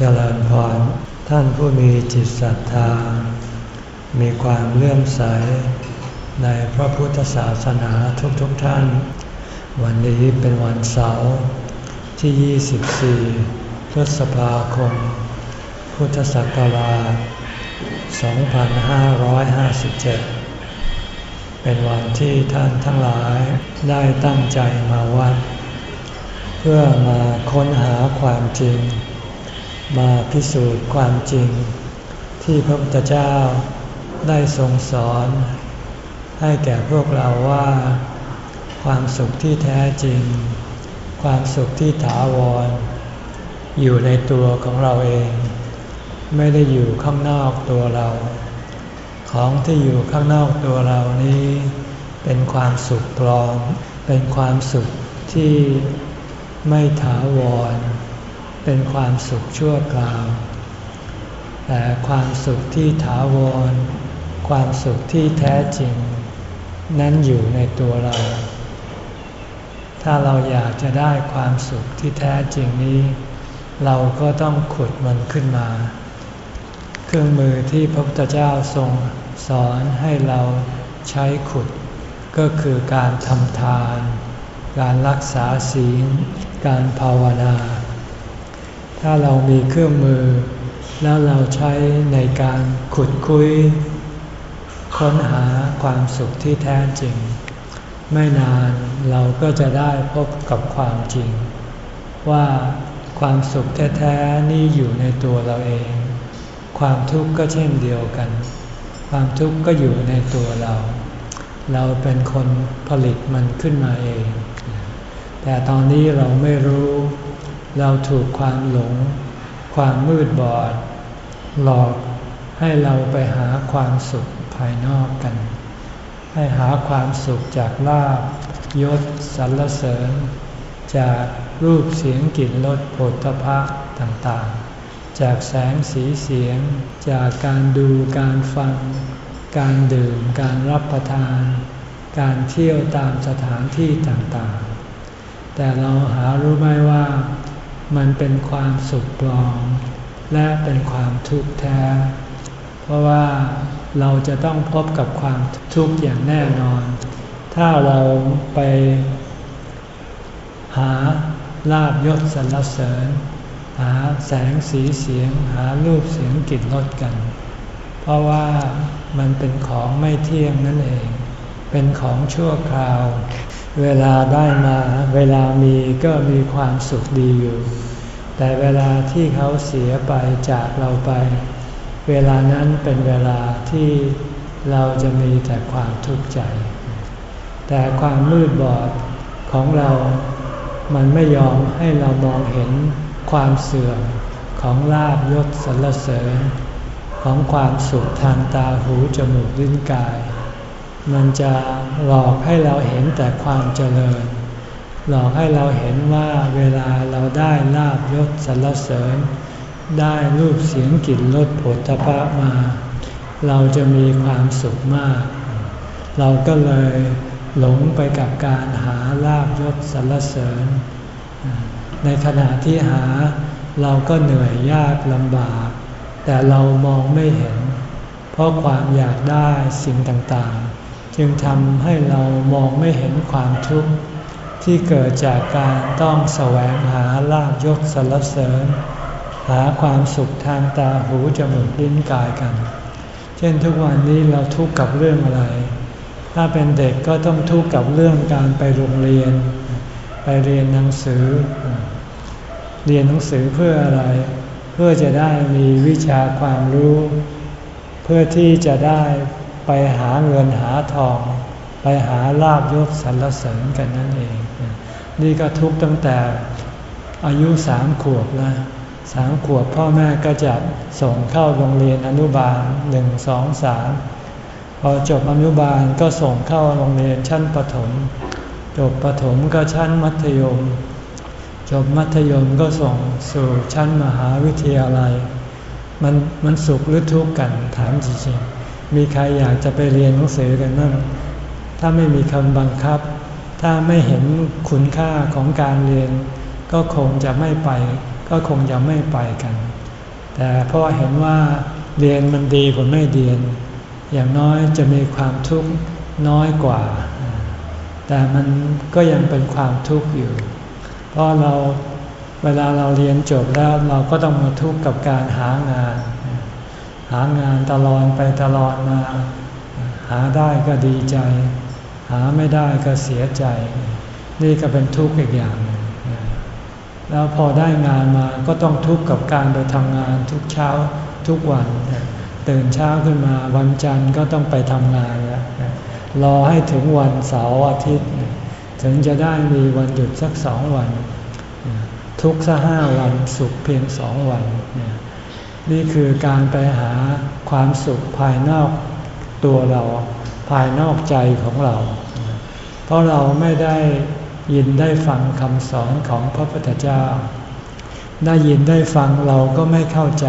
เจริญพรท่านผู้มีจิตศรัทธา มีความเลื่อมใส ในพระพุทธศาสนาทุกๆทท่าน วันนี้เป็นวันเสาร์ที่ 24 พฤษภาคม พุทธศักราช 2557 เป็นวันที่ท่านทั้งหลายได้ตั้งใจมาวัด เพื่อมาค้นหาความจริง มาพิสูจน์ความจริง ที่พระพุทธเจ้าได้ทรงสอน ให้แก่พวกเราว่า ความสุขที่แท้จริง ความสุขที่ถาวร อยู่ในตัวของเราเอง ไม่ได้อยู่ข้างนอกตัวเรา ของที่อยู่ข้างนอกตัวเรานี้ เป็นความสุขปลอม เป็นความสุขที่ไม่ถาวร เป็นความสุขชั่วคราว แต่ความสุขที่ถาวร ความสุขที่แท้จริง นั้นอยู่ในตัวเรา ถ้าเราอยากจะได้ความสุขที่แท้จริงนี้ เราก็ต้องขุดมันขึ้นมา เครื่องมือที่พระพุทธเจ้าทรงสอนให้เราใช้ขุด ก็คือการทำทาน การรักษาศีล การภาวนา ถ้าเรามีเครื่องมือ แล้วเราใช้ในการขุดคุย ค้นหาความสุขที่แท้จริง ไม่นานเราก็จะได้พบกับความจริง ว่าความสุขแท้ๆนี่อยู่ในตัวเราเอง ความทุกข์ก็เช่นเดียวกัน ความทุกข์ก็อยู่ในตัวเรา เราเป็นคนผลิตมันขึ้นมาเอง แต่ตอนนี้เราไม่รู้ เราถูกความหลง ความมืดบอด หลอกให้เราไปหาความสุขภายนอกกัน ให้หาความสุขจากลาบยศสรรเสริญ จากรูปเสียงกลิ่นรสโผฏฐพะต่างๆ จากแสงสีเสียง จากการดูการฟัง การดื่ม การรับประทาน การเที่ยวตามสถานที่ต่างๆ แต่เราหารู้ไหมว่า มันเป็นความสุขปลอม และเป็นความทุกข์แท้ เพราะว่าเราจะต้องพบกับความทุกข์อย่างแน่นอน ถ้าเราไปหาลาบยศสรรเสริญ หาแสงสีเสียง หารูปเสียงกลิ่นรสกัน เพราะว่ามันเป็นของไม่เที่ยงนั่นเอง เป็นของชั่วคราว เวลาได้มาเวลามีก็มีความสุขดีอยู่ แต่เวลาที่เขาเสียไปจากเราไป เวลานั้นเป็นเวลาที่เราจะมีแต่ความทุกข์ใจ แต่ความมืดบอดของเรามันไม่ยอมให้เรามองเห็นความเสื่อมของลาบยศสรรเสริญ ของความสุขทางตาหูจมูกลิ้นกาย มันจะหลอกให้เราเห็นแต่ความเจริญ หลอกให้เราเห็นว่าเวลาเราได้ลาบยศสรรเสริญ ได้รูปเสียงกลิ่นรสผลตภะมา เราจะมีความสุขมาก เราก็เลยหลงไปกับการหาลาบยศสรรเสริญ ในขณะที่หาเราก็เหนื่อยยากลำบาก แต่เรามองไม่เห็น เพราะความอยากได้สิ่งต่าง จึงทำให้เรามองไม่เห็นความทุกข์ที่เกิดจากการต้องแสวงหาลาภยศสรรเสริญ หาความสุขทางตาหูจมูกลิ้นกายกัน เช่นทุกวันนี้เราทุกข์กับเรื่องอะไร ถ้าเป็นเด็กก็ต้องทุกข์กับเรื่องการไปโรงเรียน ไปเรียนหนังสือ เรียนหนังสือเพื่ออะไร เพื่อจะได้มีวิชาความรู้ เพื่อที่จะได้ ไปหาเงินหาทอง ไปหาลาบยศสรรเสริญกันนั่นเอง นี่ก็ทุกตั้งแต่อายุสามขวบนะสามขวบพ่อแม่ก็จะส่งเข้าโรงเรียนอนุบาลหนึ่งสองสามพอจบอนุบาลก็ส่งเข้าโรงเรียนชั้นประถม จบประถมก็ชั้นมัธยม จบมัธยมก็ส่งสู่ชั้นมหาวิทยาลัย มันมันสุขหรือทุกข์กันถามจริงๆ มีใครอยากจะไปเรียนหนังสือกันบ้างถ้าไม่มีคำบังคับ ถ้าไม่เห็นคุณค่าของการเรียน ก็คงจะไม่ไป ก็คงจะไม่ไปกัน แต่เพราะเห็นว่าเรียนมันดีกว่าไม่เรียน อย่างน้อยจะมีความทุกข์น้อยกว่า แต่มันก็ยังเป็นความทุกข์อยู่ เพราะเราเวลาเราเรียนจบแล้วเราก็ต้องมาทุกข์กับการหางาน หางานตลอดไปตลอดมา หาได้ก็ดีใจ หาไม่ได้ก็เสียใจ นี่ก็เป็นทุกข์อีกอย่างหนึ่งแล้วพอได้งานมาก็ต้องทุกข์กับการไปทำงานทุกเช้าทุกวัน ตื่นเช้าขึ้นมาวันจันทร์ก็ต้องไปทำงานแล้วรอให้ถึงวันเสาร์อาทิตย์ ถึงจะได้มีวันหยุดสักสองวัน ทุกสักห้าวันสุขเพียงสองวันนี่ นี่คือการไปหาความสุขภายนอกตัวเราภายนอกใจของเรา เพราะเราไม่ได้ยินได้ฟังคำสอนของพระพุทธเจ้า ได้ยินได้ฟังเราก็ไม่เข้าใจ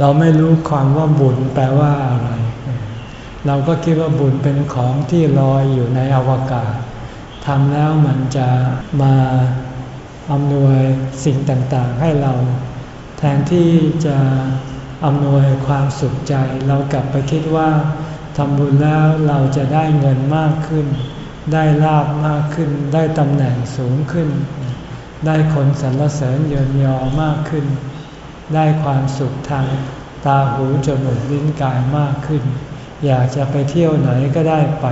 เราไม่รู้ความว่าบุญแปลว่าอะไร เราก็คิดว่าบุญเป็นของที่ลอยอยู่ในอวกาศทำแล้วมันจะมาอำนวยสิ่งต่างๆให้เรา แทนที่จะอำนวยความสุขใจ เรากลับไปคิดว่าทำบุญแล้วเราจะได้เงินมากขึ้น ได้ลาบมากขึ้น ได้ตำแหน่งสูงขึ้น ได้คนสรรเสริญเยินยอมากขึ้น ได้ความสุขทางตาหูจมูกลิ้นกายมากขึ้น อยากจะไปเที่ยวไหนก็ได้ไป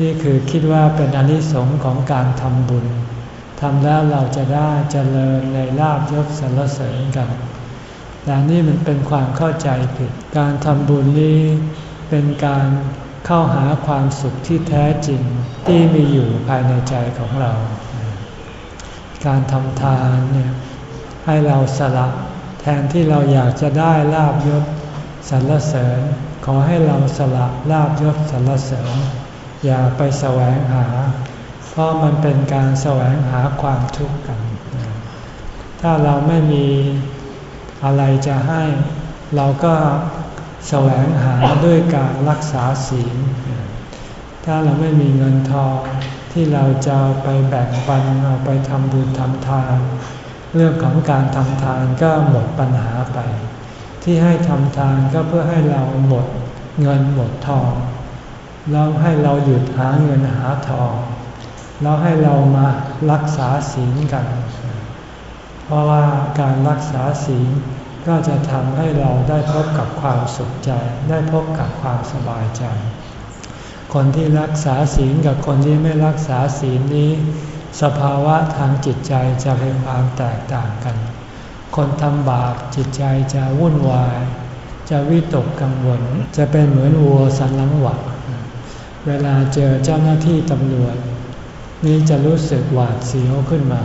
นี่คือคิดว่าเป็นอนิสงส์ของการทำบุญ ทำแล้วเราจะได้เจริญในลาบยศสรรเสริญกัน แต่นี่มันเป็นความเข้าใจผิด การทำบุญนี้เป็นการเข้าหาความสุขที่แท้จริงที่มีอยู่ภายในใจของเรา การทำทานเนี่ยให้เราสละแทนที่เราอยากจะได้ลาบยศสรรเสริญ ขอให้เราสละลาบยศสรรเสริญ อย่าไปแสวงหา เพราะมันเป็นการแสวงหาความทุกข์กัน ถ้าเราไม่มีอะไรจะให้เราก็แสวงหาด้วยการรักษาศีล ถ้าเราไม่มีเงินทองที่เราจะไปแบ่งปันเอาไปทำบุญทำทาน เรื่องของการทำทานก็หมดปัญหาไป ที่ให้ทำทานก็เพื่อให้เราหมดเงินหมดทอง แล้วให้เราหยุดหาเงินหาทอง แล้วให้เรามารักษาศีลกัน เพราะว่าการรักษาศีลก็จะทำให้เราได้พบกับความสุขใจ ได้พบกับความสบายใจ คนที่รักษาศีลกับคนที่ไม่รักษาศีลนี้ สภาวะทางจิตใจจะเป็นความแตกต่างกัน คนทำบาปจิตใจจะวุ่นวาย จะวิตกกังวล จะเป็นเหมือนวัวสันหลังหวักเวลาเจอเจ้าหน้าที่ตำรวจ นี่จะรู้สึกหวาดเสียวขึ้นมา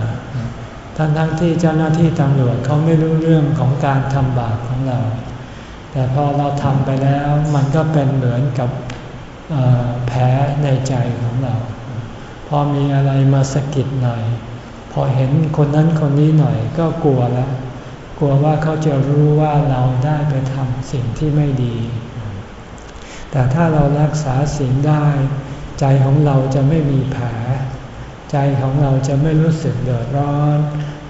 ทั้งทั้งที่เจ้าหน้าที่ตำรวจเขาไม่รู้เรื่องของการทำบาปของเรา แต่พอเราทำไปแล้วมันก็เป็นเหมือนกับแผลในใจของเรา พอมีอะไรมาสะกิดหน่อย พอเห็นคนนั้นคนนี้หน่อยก็กลัวแล้ว กลัวว่าเขาจะรู้ว่าเราได้ไปทำสิ่งที่ไม่ดี แต่ถ้าเรารักษาสิ่งได้ ใจของเราจะไม่มีแผล ใจของเราจะไม่รู้สึกเดือดร้อน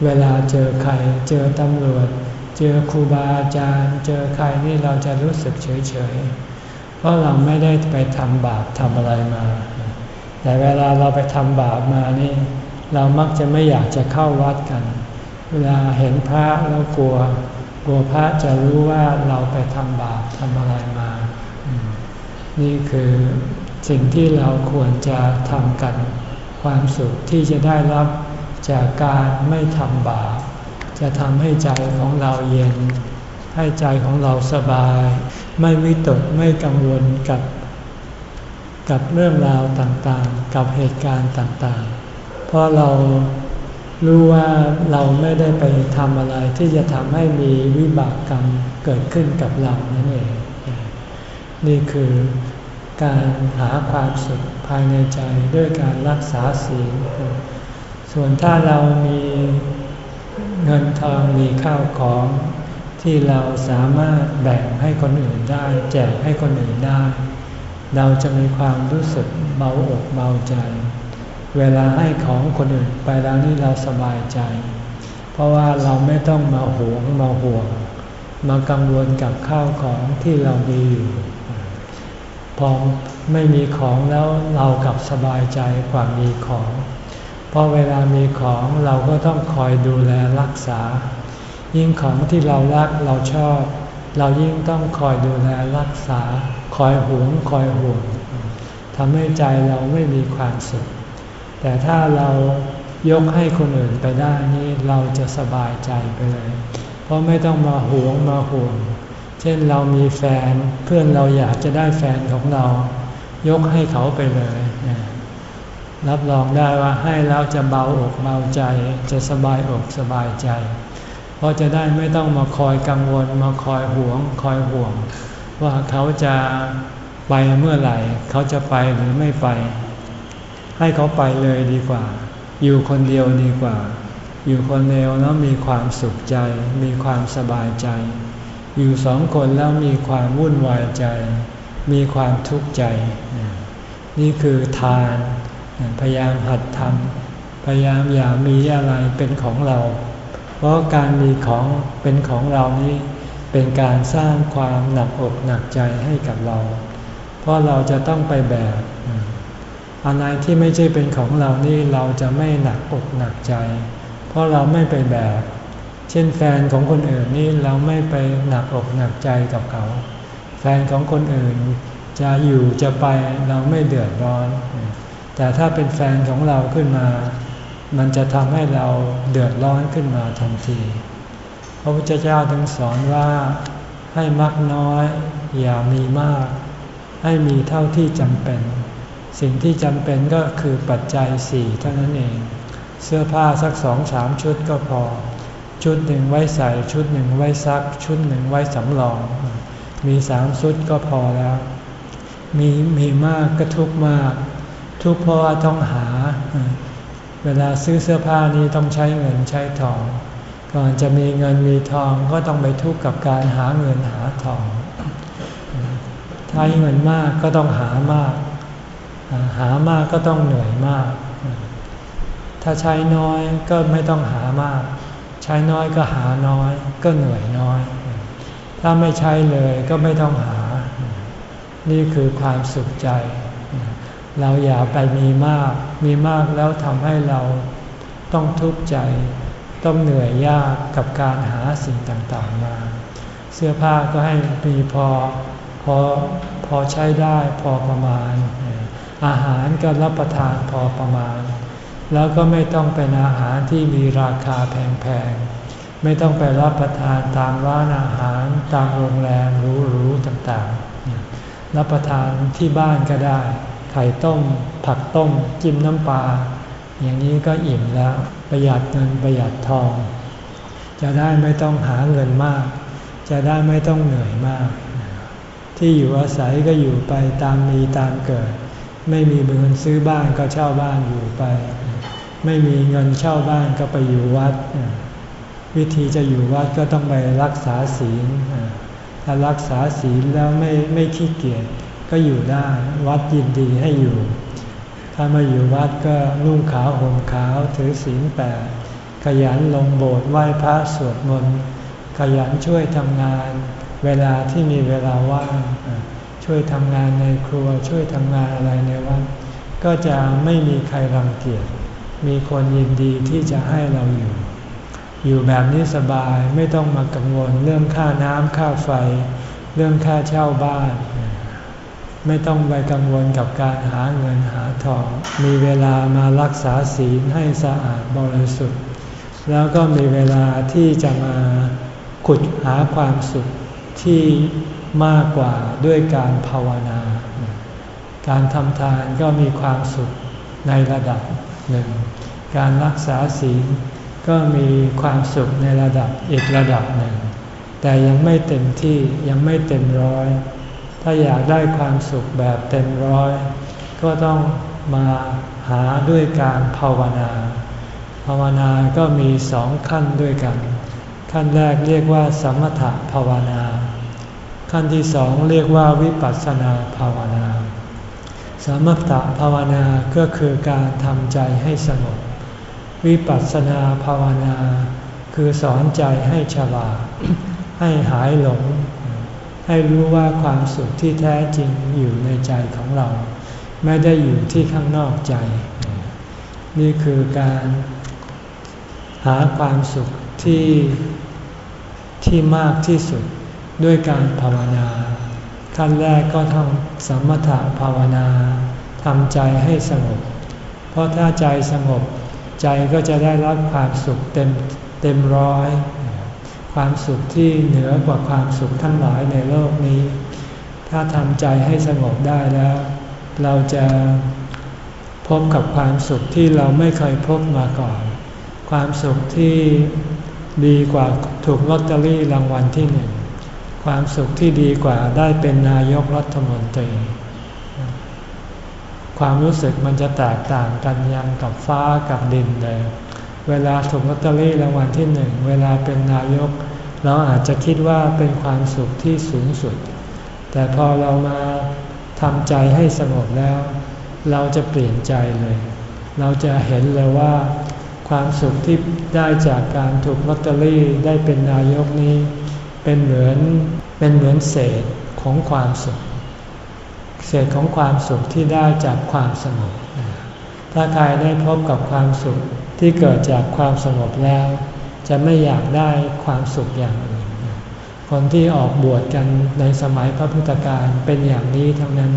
เวลาเจอใคร เจอตำรวจ เจอครูบาอาจารย์ เจอใครนี่เราจะรู้สึกเฉยเฉยเพราะเราไม่ได้ไปทำบาปทำอะไรมา แต่เวลาเราไปทำบาปมานี่ เรามักจะไม่อยากจะเข้าวัดกัน เวลาเห็นพระแล้วกลัว กลัวพระจะรู้ว่าเราไปทำบาปทำอะไรมา นี่คือสิ่งที่เราควรจะทำกัน ความสุขที่จะได้รับจากการไม่ทำบาปจะทำให้ใจของเราเย็น ให้ใจของเราสบาย ไม่วิตกไม่กังวลกับ กับเรื่องราวต่างๆ กับเหตุการณ์ต่างๆ เพราะเรารู้ว่าเราไม่ได้ไปทำอะไรที่จะทำให้มีวิบากกรรมเกิดขึ้นกับเรานั่นเอง นี่คือการหาความสุข ภายในใจด้วยการรักษาศีล ส่วนถ้าเรามีเงินทองมีข้าวของที่เราสามารถแบ่งให้คนอื่นได้ แจกให้คนอื่นได้ เราจะมีความรู้สึกเบาอกเบาใจ เวลาให้ของคนอื่นไปแล้วนี่เราสบายใจ เพราะว่าเราไม่ต้องมาหวงมาห่วง มากังวลกับข้าวของที่เรามีอยู่พอ ไม่มีของแล้วเรากลับสบายใจกว่ามีของ เพราะเวลามีของเราก็ต้องคอยดูแลรักษา ยิ่งของที่เรารักเราชอบ เรายิ่งต้องคอยดูแลรักษา คอยหวงคอยห่วงทำให้ใจเราไม่มีความสุข แต่ถ้าเรายกให้คนอื่นไปได้นี่เราจะสบายใจไปเลย เพราะไม่ต้องมาหวงมาห่วง เช่นเรามีแฟนเพื่อนเราอยากจะได้แฟนของเรา ยกให้เขาไปเลย รับรองได้ว่าให้แล้วจะเบาอกเบาใจ จะสบายอกสบายใจ เพราะจะได้ไม่ต้องมาคอยกังวลมาคอยห่วง คอยห่วง ว่าเขาจะไปเมื่อไหร่ เขาจะไปหรือไม่ไป ให้เขาไปเลยดีกว่า อยู่คนเดียวดีกว่า อยู่คนเดียวแล้วมีความสุขใจ มีความสบายใจ อยู่สองคนแล้วมีความวุ่นวายใจ มีความทุกข์ใจ นี่คือทาน พยายามหัดทำพยายามอย่ามีอะไรเป็นของเรา เพราะการมีของเป็นของเรานี้เป็นการสร้างความหนักอกหนักใจให้กับเรา เพราะเราจะต้องไปแบกอะไรที่ไม่ใช่เป็นของเรานี่เราจะไม่หนักอกหนักใจ เพราะเราไม่ไปแบก เช่นแฟนของคนอื่นนี่เราไม่ไปหนักอกหนักใจกับเขา ฟนของคนอื่นจะอยู่จะไปเราไม่เดือดร้อน แต่ถ้าเป็นแฟนของเราขึ้นมา มันจะทำให้เราเดือดร้อนขึ้นมาทันที พระพุทธเจ้าถึงสอนว่าให้มักน้อย อย่ามีมาก ให้มีเท่าที่จำเป็น สิ่งที่จำเป็นก็คือปัจจัยสี่เท่านั้นเอง เสื้อผ้าสักสองสามชุดก็พอ ชุดหนึ่งไว้ใส่ชุดหนึ่งไว้ซัก ชุดหนึ่งไว้สำรอง มีสามชุดก็พอแล้ว มีมีมากก็ทุกมาก ทุกเพราะว่าต้องหา เวลาซื้อเสื้อผ้านี้ต้องใช้เงินใช้ทอง ก่อนจะมีเงินมีทองก็ต้องไปทุกข์กับการหาเงินหาทองใช้เงินมากก็ต้องหามาก หามากก็ต้องเหนื่อยมาก ถ้าใช้น้อยก็ไม่ต้องหามาก ใช้น้อยก็หาน้อย ก็เหนื่อยน้อย ถ้าไม่ใช้เลยก็ไม่ต้องหา นี่คือความสุขใจ เราอย่าไปมีมาก มีมากแล้วทำให้เราต้องทุกข์ใจ ต้องเหนื่อยยากกับการหาสิ่งต่างๆมา เสื้อผ้าก็ให้มีพอพอพอใช้ได้พอประมาณ อาหารก็รับประทานพอประมาณ แล้วก็ไม่ต้องเป็นอาหารที่มีราคาแพงๆ ไม่ต้องไปรับประทานตามร้านอาหารตามโรงแรมหรูๆต่างๆ รับประทานที่บ้านก็ได้ ไข่ต้ม ผักต้ม จิ้มน้ำปลาอย่างนี้ก็อิ่มแล้วประหยัดเงินประหยัดทอง จะได้ไม่ต้องหาเงินมาก จะได้ไม่ต้องเหนื่อยมาก ที่อยู่อาศัยก็อยู่ไปตามมีตามเกิด ไม่มีเงินซื้อบ้านก็เช่าบ้านอยู่ไป ไม่มีเงินเช่าบ้านก็ไปอยู่วัด วิธีจะอยู่วัดก็ต้องไปรักษาศีลถ้ารักษาศีลแล้วไม่ไม่ขี้เกียจก็อยู่ได้วัดยินดีให้อยู่ ถ้ามาอยู่วัดก็นุ่งขาวห่มขาวถือศีลแปดขยันลงโบสถ์ไหว้พระสวดมนต์ขยันช่วยทำงาน เวลาที่มีเวลาว่างช่วยทำงานในครัวช่วยทำงานอะไรในวัดก็จะไม่มีใครรังเกียจมีคนยินดีที่จะให้เราอยู่ อยู่แบบนี้สบายไม่ต้องมากังวลเรื่องค่าน้ำค่าไฟ เรื่องค่าเช่าบ้าน ไม่ต้องไปกังวลกับการหาเงินหาทอง มีเวลามารักษาศีลให้สะอาดบริสุทธิ์ แล้วก็มีเวลาที่จะมาขุดหาความสุขที่มากกว่าด้วยการภาวนา การทำทานก็มีความสุขในระดับหนึ่ง การรักษาศีล ก็มีความสุขในระดับอีกระดับหนึ่ง แต่ยังไม่เต็มที่ยังไม่เต็มร้อย ถ้าอยากได้ความสุขแบบเต็มร้อย ก็ต้องมาหาด้วยการภาวนา ภาวนาก็มีสองขั้นด้วยกัน ขั้นแรกเรียกว่า สมถภาวนา ขั้นที่สองเรียกว่าวิปัสสนาภาวนา สมถะภาวนาก็คือการทำใจให้สงบ วิปัสสนาภาวนา คือสอนใจให้ฉลาด ให้หายหลง ให้รู้ว่าความสุขที่แท้จริงอยู่ในใจของเรา ไม่ได้อยู่ที่ข้างนอกใจ นี่คือการหาความสุขที่ที่มากที่สุดด้วยการภาวนา ขั้นแรกก็ต้องสมถะภาวนาทำใจให้สงบ เพราะถ้าใจสงบ ใจก็จะได้รับความสุขเต็มเต็มร้อย ความสุขที่เหนือกว่าความสุขทั้งหลายในโลกนี้ ถ้าทำใจให้สงบได้แล้ว เราจะพบกับความสุขที่เราไม่เคยพบมาก่อน ความสุขที่ดีกว่าถูกลอตเตอรี่รางวัลที่หนึ่ง ความสุขที่ดีกว่าได้เป็นนายกรัฐมนตรี ความรู้สึกมันจะแตกต่างกันยังกับฟ้ากับดินเลย เวลาถูกลอตเตอรี่รางวัลที่หนึ่งเวลาเป็นนายก เราอาจจะคิดว่าเป็นความสุขที่สูงสุด แต่พอเรามาทำใจให้สงบแล้ว เราจะเปลี่ยนใจเลย เราจะเห็นเลยว่า ความสุขที่ได้จากการถูกลอตเตอรี่ได้เป็นนายกนี้ เป็นเหมือนเป็นเหมือนเศษของความสุข เศษของความสุขที่ได้จากความสงบ ถ้าใครได้พบกับความสุขที่เกิดจากความสงบแล้ว จะไม่อยากได้ความสุขอย่างอื่น คนที่ออกบวชกันในสมัยพระพุทธการเป็นอย่างนี้ทั้งนั้น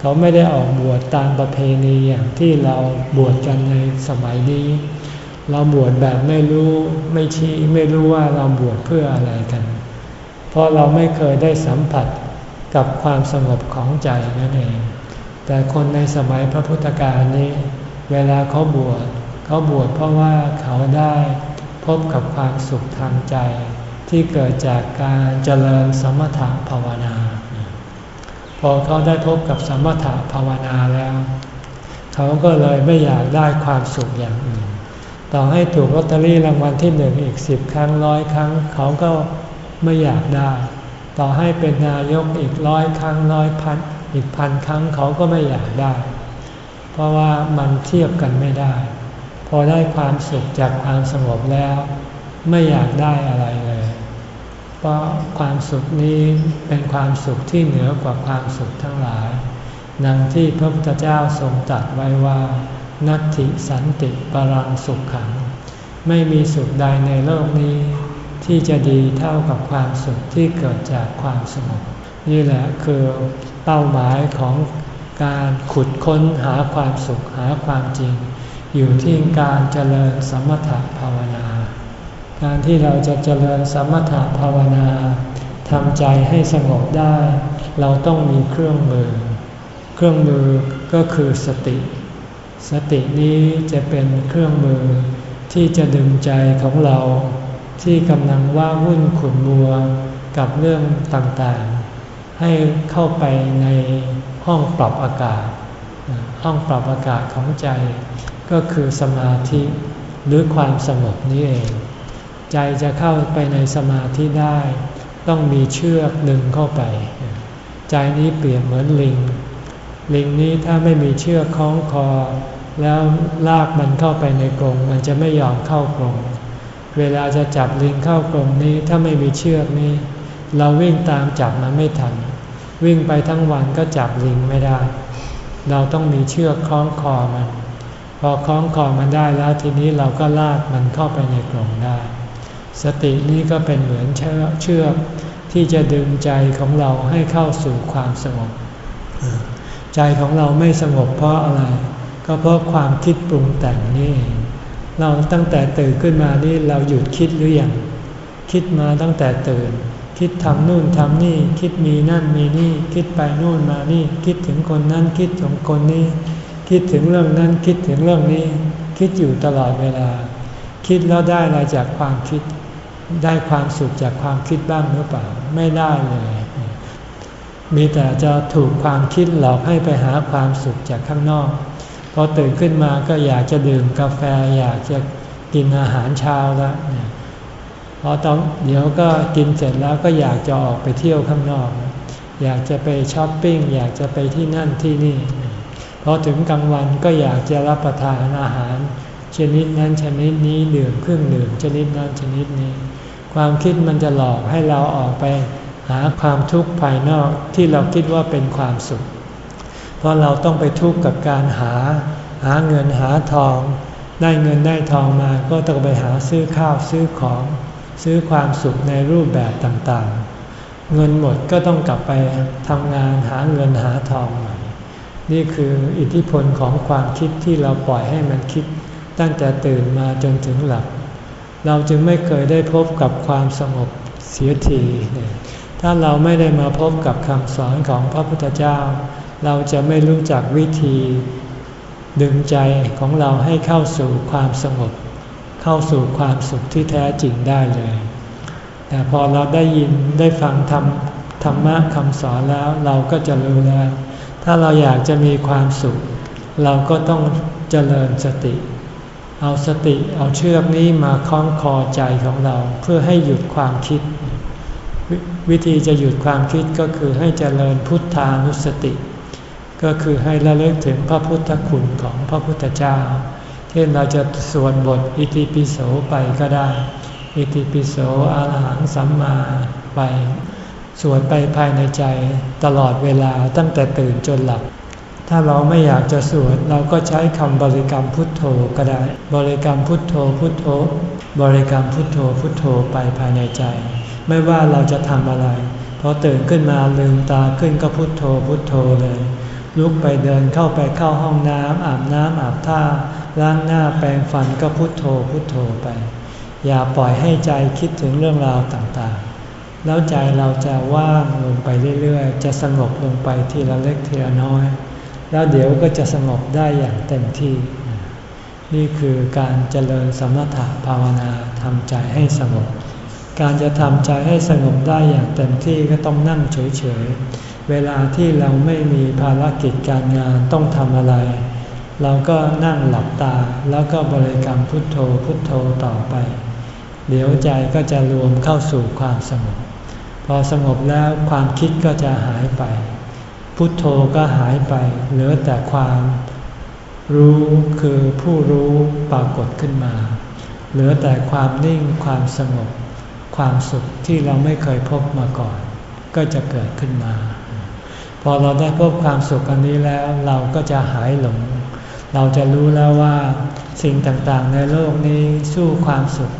เขาไม่ได้ออกบวชตามประเพณีอย่างที่เราบวชกันในสมัยนี้ เราบวชแบบไม่รู้ไม่ชี้ไม่รู้ว่าเราบวชเพื่ออะไรกัน เพราะเราไม่เคยได้สัมผัส กับความสงบของใจนั่นเอง แต่คนในสมัยพระพุทธกาลนี้ เวลาเขาบวชเขาบวชเพราะว่าเขาได้พบกับความสุขทางใจ ที่เกิดจากการเจริญสมถะภาวนา พอเขาได้พบกับสมถะภาวนาแล้ว เขาก็เลยไม่อยากได้ความสุขอย่างอื่นต่อให้ถูกลอตเตอรี่รางวัลที่หนึ่งอีกสิบครั้งร้อยครั้ง เขาก็ไม่อยากได้ ต่อให้เป็นนายกอีกร้อยครั้งร้อยพันอีกพันครั้งเขาก็ไม่อยากได้ เพราะว่ามันเทียบกันไม่ได้ พอได้ความสุขจากความสงบแล้ว ไม่อยากได้อะไรเลย เพราะความสุขนี้เป็นความสุขที่เหนือกว่าความสุขทั้งหลาย ดังที่พระพุทธเจ้าทรงตรัสไว้ว่า นัตติสันติปรังสุขขัง ไม่มีสุขใดในโลกนี้ ที่จะดีเท่ากับความสุขที่เกิดจากความสงบนี่แหละคือเป้าหมายของการขุดค้นหาความสุขหาความจริง อยู่ที่การเจริญสมถภาวนา การที่เราจะเจริญสมถภาวนาทำใจให้สงบได้ เราต้องมีเครื่องมือ เครื่องมือก็คือสติ สตินี้จะเป็นเครื่องมือที่จะดึงใจของเรา ที่กำลังว่าวุ่นขุนมัวกับเรื่องต่างๆ ให้เข้าไปในห้องปรับอากาศ ห้องปรับอากาศของใจ ก็คือสมาธิหรือความสงบนี้เอง ใจจะเข้าไปในสมาธิได้ ต้องมีเชือกดึงเข้าไป ใจนี้เปรียบเหมือนลิง ลิงนี้ถ้าไม่มีเชือกคล้องคอ แล้วลากมันเข้าไปในกรงมันจะไม่ยอมเข้ากรง เวลาจะจับลิงเข้ากรงนี้ถ้าไม่มีเชือกนี้ เราวิ่งตามจับมันไม่ทัน วิ่งไปทั้งวันก็จับลิงไม่ได้ เราต้องมีเชือกคล้องคอมัน พอคล้องคอมันได้แล้วทีนี้เราก็ลากมันเข้าไปในกรงได้ สตินี้ก็เป็นเหมือนเชือกที่จะดึงใจของเราให้เข้าสู่ความสงบ ใจของเราไม่สงบเพราะอะไร ก็เพราะความคิดปรุงแต่งนี่เเราตั้งแต่ตื่นขึ้นมานี่เราหยุดคิดหรืออยังคิดมาตั้งแต่ตื่น คิดทำนู่นทำนี่ คิดมีนั่นมีนี่ คิดไปนู่นมานี่ คิดถึงคนนั้นคิดถึงคนนี้ คิดถึงเรื่องนั้นคิดถึงเรื่องนี้ คิดอยู่ตลอดเวลา คิดแล้วได้อะไรจากความคิด ได้ความสุขจากความคิดบ้างหรือเปล่า ไม่ได้เลย มีแต่จะถูกความคิดหลอกให้ไปหาความสุขจากข้างนอก พอตื่นขึ้นมาก็อยากจะดื่มกาแฟอยากจะกินอาหารเช้าแล้วเนี่ยพอตอนเดี๋ยวก็กินเสร็จแล้วก็อยากจะออกไปเที่ยวข้างนอก อยากจะไปช้อปปิ้งอยากจะไปที่นั่นที่นี่พอถึงกลางวันก็อยากจะรับประทานอาหาร ชนิดนั้นชนิดนี้ดื่มเครื่องดื่มชนิดนั้นชนิดนี้ ความคิดมันจะหลอกให้เราออกไปหาความทุกข์ภายนอกที่เราคิดว่าเป็นความสุข เพราะเราต้องไปทุกข์กับการหา หาเงินหาทอง ได้เงินได้ทองมาก็ต้องไปหาซื้อข้าวซื้อของ ซื้อความสุขในรูปแบบต่างๆ เงินหมดก็ต้องกลับไปทำงานหาเงินหาทองใหม่นี่คืออิทธิพลของความคิดที่เราปล่อยให้มันคิด ตั้งแต่ตื่นมาจนถึงหลับ เราจึงไม่เคยได้พบกับความสงบเสียที ถ้าเราไม่ได้มาพบกับคำสอนของพระพุทธเจ้า เราจะไม่รู้จักวิธี ดึงใจของเราให้เข้าสู่ความสงบ เข้าสู่ความสุขที่แท้จริงได้เลย แต่พอเราได้ยินได้ฟังธรรมธรรมะคำสอนแล้วเราก็จะรู้แล้ว ถ้าเราอยากจะมีความสุข เราก็ต้องเจริญสติ เอาสติเอาเชือกนี้มาคล้องคอใจของเราเพื่อให้หยุดความคิด วิธีจะหยุดความคิดก็คือให้เจริญพุทธานุสติ ก็คือให้ระลึกถึงพระพุทธคุณของพระพุทธเจ้าเช่นเราจะสวดบทอิติปิโสไปก็ได้ อิติปิโสอาหังสัมมาไปสวดไปภายในใจตลอดเวลาตั้งแต่ตื่นจนหลับ ถ้าเราไม่อยากจะสวดเราก็ใช้คำบริกรรมพุทโธก็ได้ บริกรรมพุทโธพุทโธ บริกรรมพุทโธพุทโธไปภายในใจ ไม่ว่าเราจะทำอะไรพอตื่นขึ้นมาลืมตาขึ้นก็พุทโธพุทโธเลย ลุกไปเดินเข้าไปเข้าห้องน้ำอาบน้ำอาบท่าล้างหน้าแปรงฟันก็พุโทโธพุโทโธไป อย่าปล่อยให้ใจคิดถึงเรื่องราวต่างๆ แล้วใจเราจะว่างลงไปเรื่อยๆ จะสงบลงไปทีละเล็กทีละน้อย แล้วเดี๋ยวก็จะสงบได้อย่างเต็มที่ นี่คือการเจริญสมถะภาวนาทำใจให้สงบ การจะทำใจให้สงบได้อย่างเต็มที่ก็ต้องนั่งเฉยๆ เวลาที่เราไม่มีภารกิจการงานต้องทำอะไร เราก็นั่งหลับตาแล้วก็บริกรรมพุทโธพุทโธต่อไป เดี๋ยวใจก็จะรวมเข้าสู่ความสงบ พอสงบแล้วความคิดก็จะหายไป พุทโธก็หายไป เหลือแต่ความรู้คือผู้รู้ปรากฏขึ้นมา เหลือแต่ความนิ่งความสงบ ความสุขที่เราไม่เคยพบมาก่อน ก็จะเกิดขึ้นมา พอเราได้พบความสุขอันนี้แล้วเราก็จะหายหลง เราจะรู้แล้วว่าสิ่งต่างๆในโลกนี้สู้ความสุข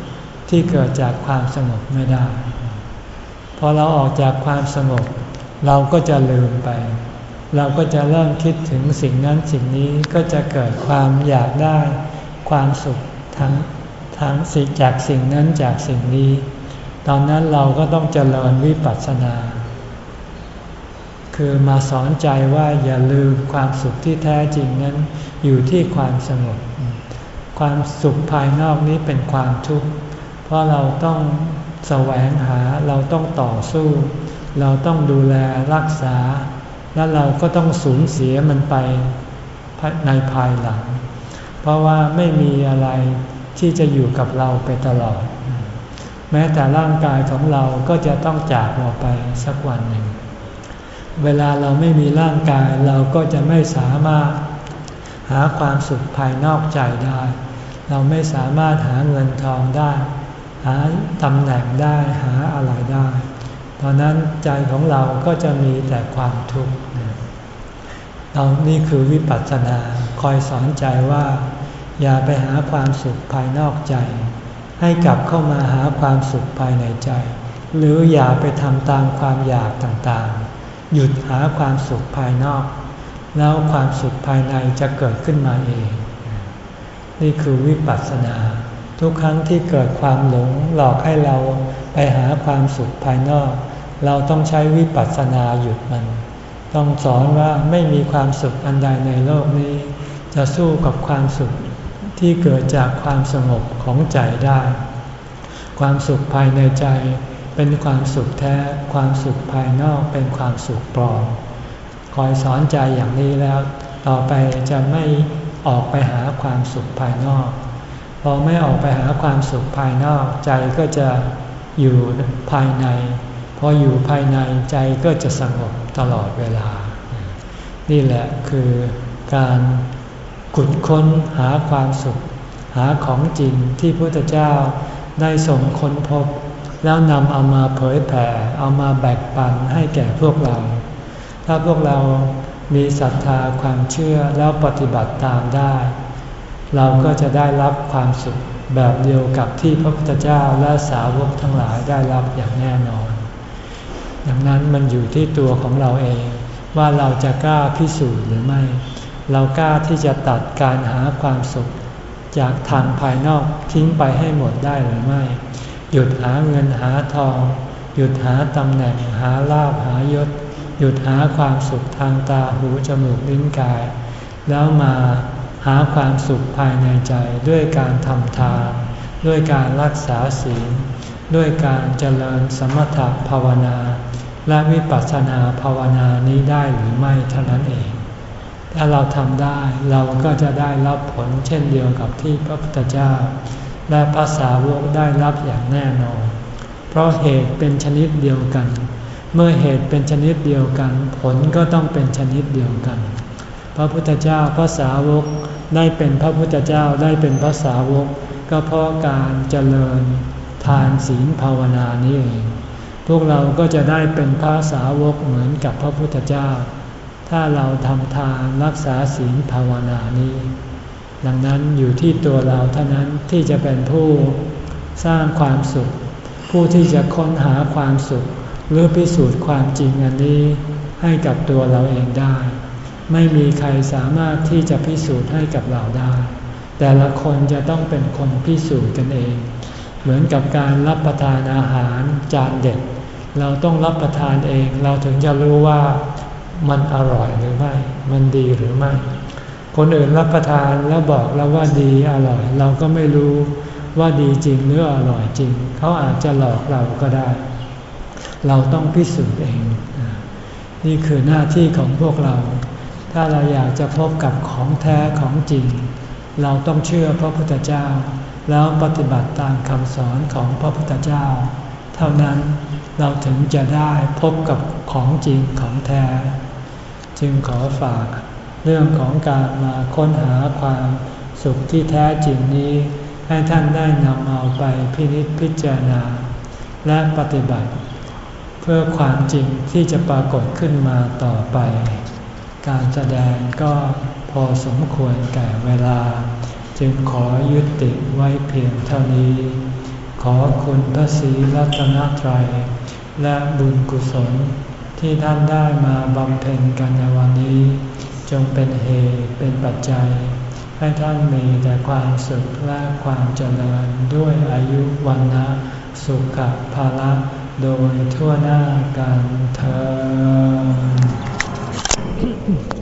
ที่เกิดจากความสงบไม่ได้ พอเราออกจากความสงบ เราก็จะลืมไป เราก็จะเริ่มคิดถึงสิ่งนั้นสิ่งนี้ก็จะเกิดความอยากได้ ความสุขทั้งทั้งสิ่งจากสิ่งนั้นจากสิ่งนี้ ตอนนั้นเราก็ต้องเจริญวิปัสสนา คือมาสอนใจว่าอย่าลืมความสุขที่แท้จริงนั้น อยู่ที่ความสงบ ความสุขภายนอกนี้เป็นความทุกข์ เพราะเราต้องแสวงหาเราต้องต่อสู้ เราต้องดูแลรักษา แล้วเราก็ต้องสูญเสียมันไปในภายหลัง เพราะว่าไม่มีอะไรที่จะอยู่กับเราไปตลอด แม้แต่ร่างกายของเราก็จะต้องจากเราไปสักวันหนึ่ง เวลาเราไม่มีร่างกายเราก็จะไม่สามารถหาความสุขภายนอกใจได้ เราไม่สามารถหาเงินทองได้ หาตำแหน่งได้หาอะไรได้ตอนนั้นใจของเราก็จะมีแต่ความทุกข์เรานี่คือวิปัสสนาคอยสอนใจว่า อย่าไปหาความสุขภายนอกใจ ให้กลับเข้ามาหาความสุขภายในใจ หรืออย่าไปทำตามความอยากต่างๆ หยุดหาความสุขภายนอก แล้วความสุขภายในจะเกิดขึ้นมาเอง นี่คือวิปัสสนา ทุกครั้งที่เกิดความหลงหลอกให้เราไปหาความสุขภายนอก เราต้องใช้วิปัสสนาหยุดมัน ต้องสอนว่าไม่มีความสุขอันใดในโลกนี้ จะสู้กับความสุขที่เกิดจากความสงบของใจได้ ความสุขภายในใจ เป็นความสุขแท้ความสุขภายนอกเป็นความสุขปลอมคอยสอนใจอย่างนี้แล้ว ต่อไปจะไม่ออกไปหาความสุขภายนอก พอไม่ออกไปหาความสุขภายนอกใจก็จะอยู่ภายใน พออยู่ภายในใจก็จะสงบตลอดเวลา นี่แหละคือการขุดค้นหาความสุข หาของจริงที่พระพุทธเจ้าได้ส่งค้นพบ แล้วนำเอามาเผยแผ่ เอามาแบ่งปันให้แก่พวกเรา ถ้าพวกเรามีศรัทธาความเชื่อแล้วปฏิบัติตามได้ เราก็จะได้รับความสุขแบบเดียวกับที่พระพุทธเจ้าและสาวกทั้งหลายได้รับอย่างแน่นอน ดังนั้นมันอยู่ที่ตัวของเราเอง ว่าเราจะกล้าพิสูจน์หรือไม่ เรากล้าที่จะตัดการหาความสุข จากทางภายนอกทิ้งไปให้หมดได้หรือไม่ หยุดหาเงินหาทอง หยุดหาตำแหน่งหาลาภหายศ หยุดหาความสุขทางตาหูจมูกลิ้นกาย แล้วมาหาความสุขภายในใจด้วยการทำทาน ด้วยการรักษาศีล ด้วยการเจริญสมถะภาวนา และวิปัสสนาภาวนานี้ได้หรือไม่เท่านั้นเอง ถ้าเราทำได้เราก็จะได้รับผลเช่นเดียวกับที่พระพุทธเจ้า และภาษาวกได้รับอย่างแน่นอน เพราะเหตุเป็นชนิดเดียวกัน เมื่อเหตุเป็นชนิดเดียวกัน ผลก็ต้องเป็นชนิดเดียวกัน พระพุทธเจ้าภาษาวกได้เป็นพระพุทธเจ้าได้เป็นภาษาวก ก็เพราะการเจริญทานศีลภาวนานี้เอง พวกเราก็จะได้เป็นพระสาวกเหมือนกับพระพุทธเจ้า ถ้าเราทำทานรักษาศีลภาวนานี้ ดังนั้นอยู่ที่ตัวเราเท่านั้นที่จะเป็นผู้สร้างความสุข ผู้ที่จะค้นหาความสุข หรือพิสูจน์ความจริงอันนี้ให้กับตัวเราเองได้ ไม่มีใครสามารถที่จะพิสูจน์ให้กับเราได้ แต่ละคนจะต้องเป็นคนพิสูจน์กันเอง เหมือนกับการรับประทานอาหารจานเด็ด เราต้องรับประทานเองเราถึงจะรู้ว่ามันอร่อยหรือไม่ มันดีหรือไม่ คนอื่นรับประทานแล้วบอกเราว่าดีอร่อย เราก็ไม่รู้ว่าดีจริงหรืออร่อยจริง เขาอาจจะหลอกเราก็ได้ เราต้องพิสูจน์เอง นี่คือหน้าที่ของพวกเรา ถ้าเราอยากจะพบกับของแท้ของจริง เราต้องเชื่อพระพุทธเจ้า แล้วปฏิบัติตามคำสอนของพระพุทธเจ้า เท่านั้นเราถึงจะได้พบกับของจริงของแท้ จึงขอฝาก เรื่องของการมาค้นหาความสุขที่แท้จริงนี้ ให้ท่านได้นำเอาไปพินิจพิจารณา และปฏิบัติ เพื่อความจริงที่จะปรากฏขึ้นมาต่อไป การแสดงก็พอสมควรแก่เวลา จึงขอยุติไว้เพียงเท่านี้ ขอคุณพระศรีรัตนตรัย และบุญกุศลที่ท่านได้มาบำเพ็ญกันในวันนี้ จงเป็นเหตุเป็นปัจจัย ให้ท่านมีแต่ความสุขและความเจริญด้วยอายุวันนะสุขภาระโดยทั่วหน้ากันเธอ